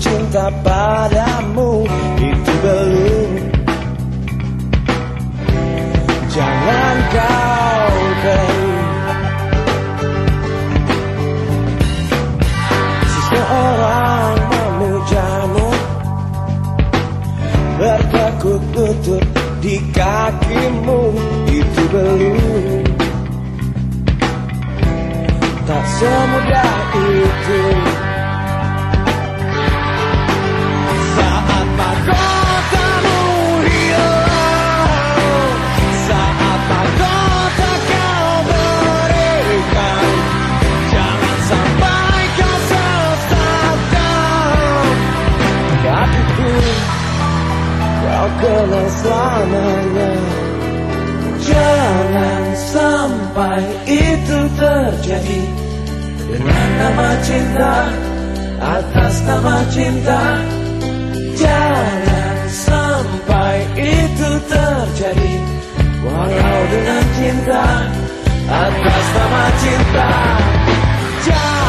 cinta padamu itu belum. Jangan kau beri Seseorang memujamu Bertekuk lutut di kakimu itu belum. Tak semudah itu kenal selamanya. Jangan sampai itu terjadi. Dengan nama cinta Atas nama cinta. Jangan sampai itu terjadi. Walau dengan cinta Atas nama cinta. Jangan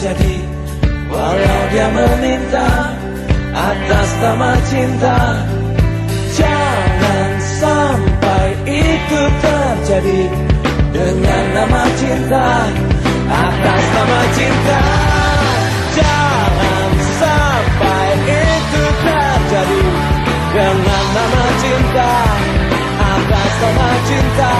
terjadi. Walau dia meminta atas nama cinta. Jangan sampai itu terjadi cinta. Jangan sampai itu terjadi. Dengan nama cinta Atas nama cinta